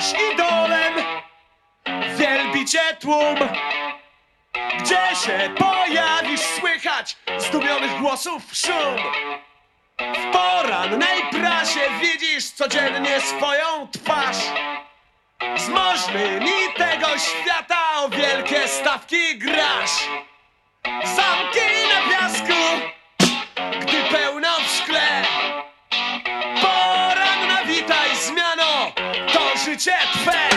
jesteś idolem wielbicie tłum. Gdzie się pojawisz? Słychać Zdumionych głosów szum. W porannej prasie widzisz codziennie swoją twarz. Z możnymi tego świata o wielkie stawki grasz. Zamknij Jetpack.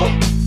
Oh.